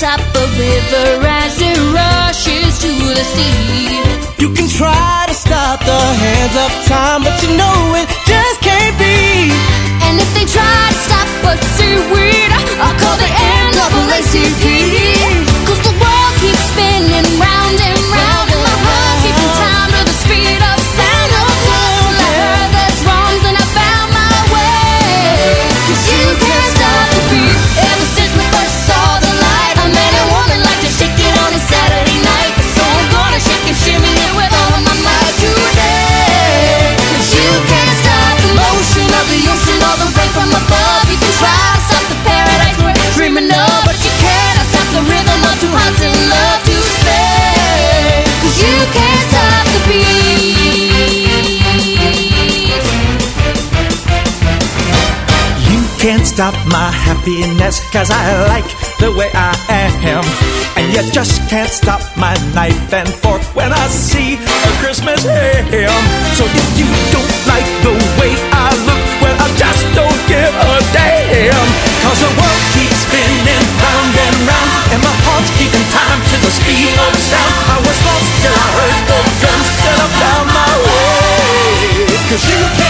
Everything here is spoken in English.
top a river as it rushes to the sea. You can try to stop the hands of time, but stop my happiness Cause I like the way I am. And you just can't stop my knife and fork When I see a Christmas ham. So if you don't like the way I look Well, I just don't give a damn. Cause the world keeps spinning round and round And my heart's keeping time to the speed of sound. I was lost till I heard the drums Till I found my way. Cause you